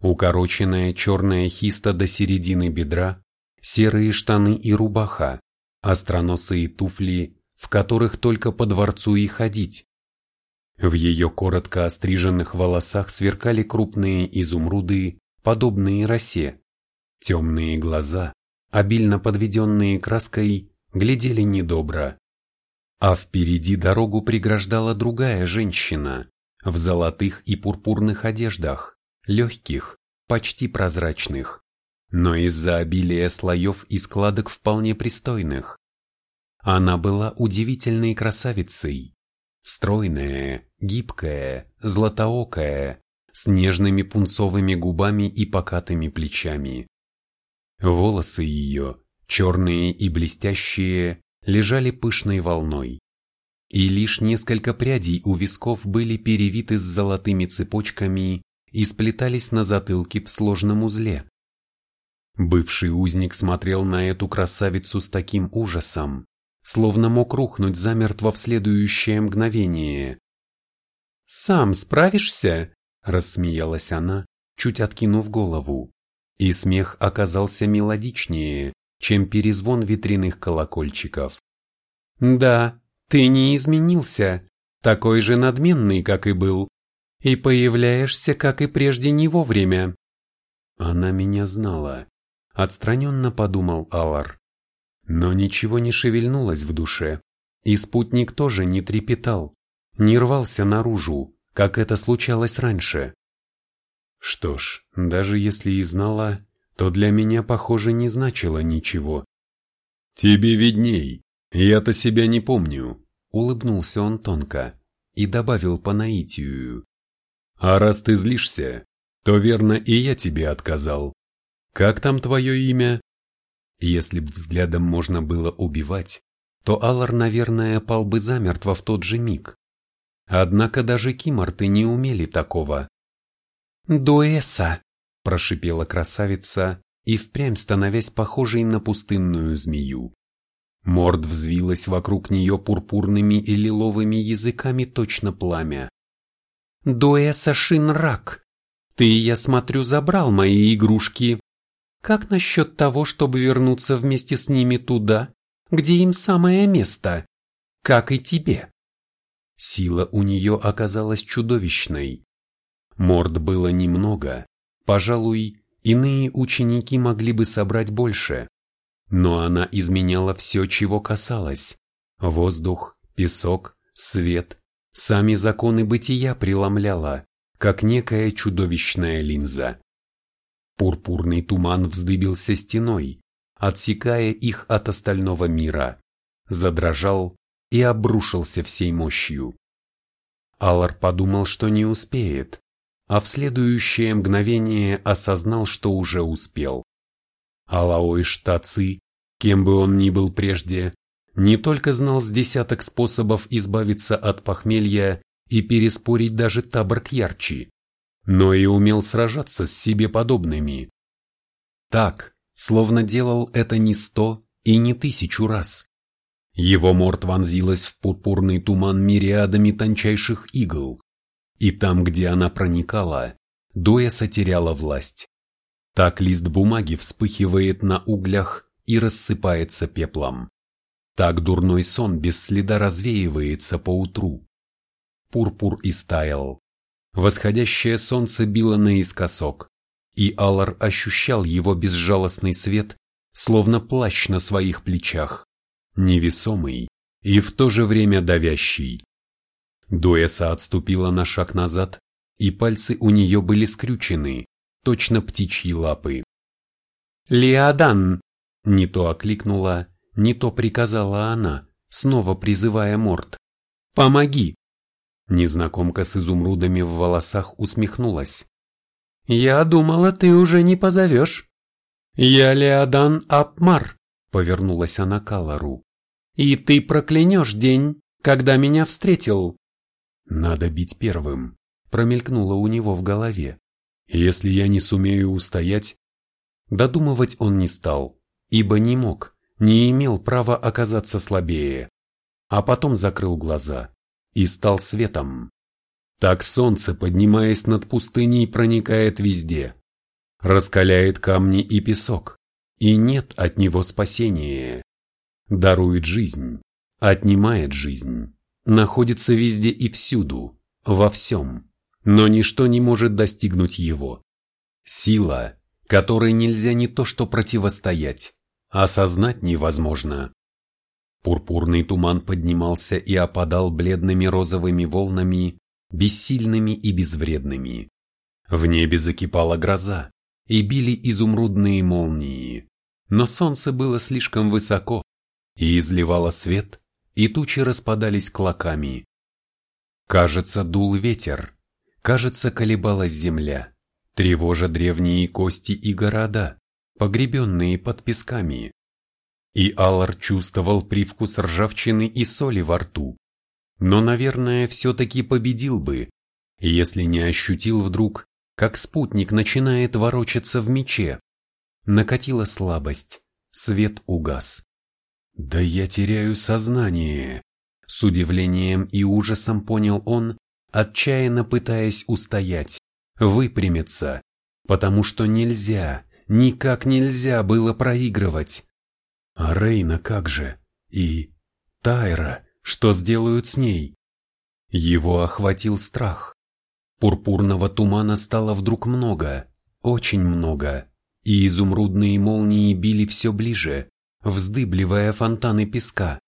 Укороченная черная хиста до середины бедра, серые штаны и рубаха, остроносые туфли, в которых только по дворцу и ходить. В ее коротко остриженных волосах сверкали крупные изумруды, подобные росе. Темные глаза, обильно подведенные краской, глядели недобро. А впереди дорогу преграждала другая женщина, в золотых и пурпурных одеждах, легких, почти прозрачных, но из-за обилия слоев и складок вполне пристойных. Она была удивительной красавицей, стройная, гибкая, златоокая, с нежными пунцовыми губами и покатыми плечами. Волосы ее, черные и блестящие, лежали пышной волной. И лишь несколько прядей у висков были перевиты с золотыми цепочками и сплетались на затылке в сложном узле. Бывший узник смотрел на эту красавицу с таким ужасом, словно мог рухнуть замертво в следующее мгновение. «Сам справишься?» – рассмеялась она, чуть откинув голову. И смех оказался мелодичнее, чем перезвон ветряных колокольчиков. «Да, ты не изменился, такой же надменный, как и был, и появляешься, как и прежде, не вовремя». Она меня знала, отстраненно подумал Алар. Но ничего не шевельнулось в душе, и спутник тоже не трепетал, не рвался наружу, как это случалось раньше. Что ж, даже если и знала, то для меня, похоже, не значило ничего. «Тебе видней, я-то себя не помню», — улыбнулся он тонко и добавил по наитию. «А раз ты злишься, то верно и я тебе отказал. Как там твое имя?» Если б взглядом можно было убивать, то Аллар, наверное, пал бы замертво в тот же миг. Однако даже киморты не умели такого. «Дуэса!» – прошипела красавица и впрямь становясь похожей на пустынную змею. Морд взвилась вокруг нее пурпурными и лиловыми языками точно пламя. «Дуэса Шинрак, ты, я смотрю, забрал мои игрушки. Как насчет того, чтобы вернуться вместе с ними туда, где им самое место, как и тебе?» Сила у нее оказалась чудовищной. Морд было немного, пожалуй, иные ученики могли бы собрать больше. Но она изменяла все, чего касалась. Воздух, песок, свет, сами законы бытия преломляла, как некая чудовищная линза. Пурпурный туман вздыбился стеной, отсекая их от остального мира, задрожал и обрушился всей мощью. Аллар подумал, что не успеет, а в следующее мгновение осознал, что уже успел. Алаой Штаци, кем бы он ни был прежде, не только знал с десяток способов избавиться от похмелья и переспорить даже таборг ярче, но и умел сражаться с себе подобными. Так, словно делал это не сто и не тысячу раз. Его морд вонзилась в пурпурный туман мириадами тончайших игл, и там, где она проникала, Дояса теряла власть. Так лист бумаги вспыхивает на углях и рассыпается пеплом. Так дурной сон без следа развеивается по утру. Пурпур истаял. Восходящее солнце било наискосок, и Алар ощущал его безжалостный свет, словно плащ на своих плечах невесомый и в то же время давящий. Дуэса отступила на шаг назад, и пальцы у нее были скрючены, точно птичьи лапы. «Лиадан!» – не то окликнула, не то приказала она, снова призывая Морд. «Помоги!» Незнакомка с изумрудами в волосах усмехнулась. «Я думала, ты уже не позовешь». «Я Леодан Апмар», — повернулась она к Алару. И ты проклянешь день, когда меня встретил. Надо бить первым, промелькнуло у него в голове. Если я не сумею устоять... Додумывать он не стал, ибо не мог, не имел права оказаться слабее. А потом закрыл глаза и стал светом. Так солнце, поднимаясь над пустыней, проникает везде. Раскаляет камни и песок, и нет от него спасения дарует жизнь, отнимает жизнь, находится везде и всюду, во всем, но ничто не может достигнуть его. Сила, которой нельзя не то что противостоять, осознать невозможно. Пурпурный туман поднимался и опадал бледными розовыми волнами, бессильными и безвредными. В небе закипала гроза, и били изумрудные молнии, но солнце было слишком высоко, и изливала свет, и тучи распадались клоками. Кажется, дул ветер, кажется, колебалась земля, тревожа древние кости и города, погребенные под песками. И Аллар чувствовал привкус ржавчины и соли во рту, но, наверное, все-таки победил бы, если не ощутил вдруг, как спутник начинает ворочаться в мече. Накатила слабость, свет угас. «Да я теряю сознание!» С удивлением и ужасом понял он, отчаянно пытаясь устоять, выпрямиться, потому что нельзя, никак нельзя было проигрывать. А Рейна как же? И Тайра, что сделают с ней? Его охватил страх. Пурпурного тумана стало вдруг много, очень много, и изумрудные молнии били все ближе, вздыбливая фонтаны песка.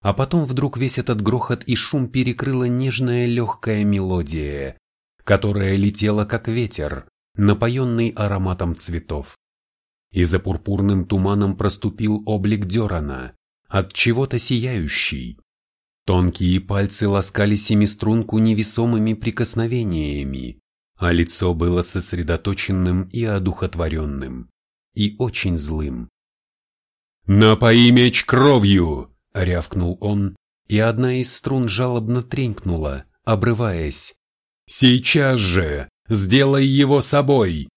А потом вдруг весь этот грохот и шум перекрыла нежная легкая мелодия, которая летела как ветер, напоенный ароматом цветов. и за пурпурным туманом проступил облик Дерана, от чего-то сияющий. Тонкие пальцы ласкали семиструнку невесомыми прикосновениями, а лицо было сосредоточенным и одухотворенным, и очень злым. «Напои меч кровью!» — рявкнул он, и одна из струн жалобно тренькнула, обрываясь. «Сейчас же! Сделай его собой!»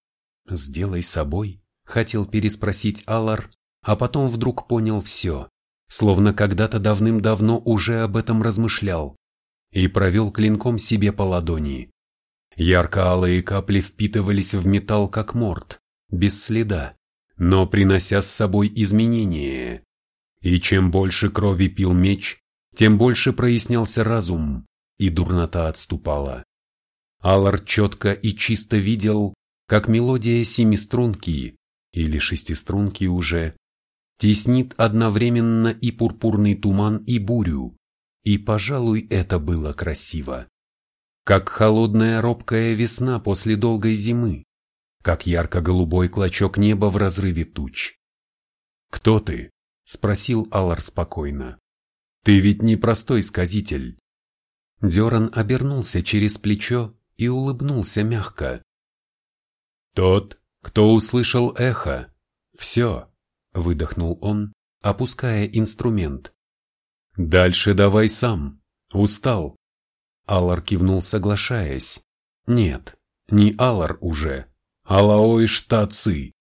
«Сделай собой?» — хотел переспросить Алар, а потом вдруг понял все, словно когда-то давным-давно уже об этом размышлял, и провел клинком себе по ладони. Ярко-алые капли впитывались в металл как морд, без следа, но принося с собой изменения. И чем больше крови пил меч, тем больше прояснялся разум, и дурнота отступала. Аллар четко и чисто видел, как мелодия семиструнки, или шестиструнки уже, теснит одновременно и пурпурный туман, и бурю, и, пожалуй, это было красиво как холодная робкая весна после долгой зимы, как ярко-голубой клочок неба в разрыве туч. «Кто ты?» — спросил Алар спокойно. «Ты ведь не простой сказитель». Деран обернулся через плечо и улыбнулся мягко. «Тот, кто услышал эхо. Все», — выдохнул он, опуская инструмент. «Дальше давай сам. Устал». Алар кивнул, соглашаясь. Нет, не Алар уже, а Лаой Штаци.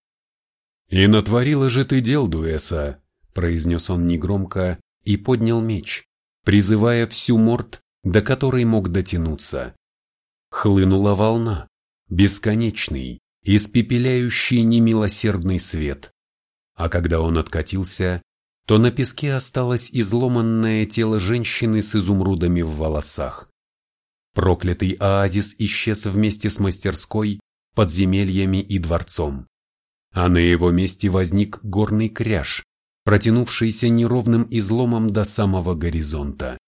«И натворила же ты дел, Дуэса», — произнес он негромко и поднял меч, призывая всю морд, до которой мог дотянуться. Хлынула волна, бесконечный, испепеляющий немилосердный свет. А когда он откатился, то на песке осталось изломанное тело женщины с изумрудами в волосах. Проклятый оазис исчез вместе с мастерской, подземельями и дворцом. А на его месте возник горный кряж, протянувшийся неровным изломом до самого горизонта.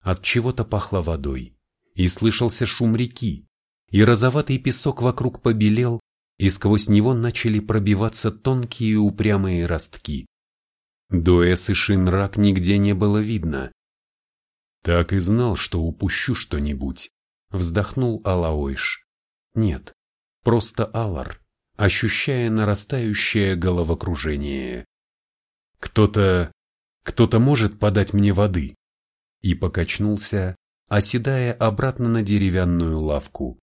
От чего-то пахло водой, и слышался шум реки, и розоватый песок вокруг побелел, и сквозь него начали пробиваться тонкие упрямые ростки. Дуэс и Шинрак нигде не было видно, так и знал, что упущу что-нибудь. Вздохнул Алаойш. Нет, просто Алар, ощущая нарастающее головокружение. Кто-то... кто-то может подать мне воды. И покачнулся, оседая обратно на деревянную лавку.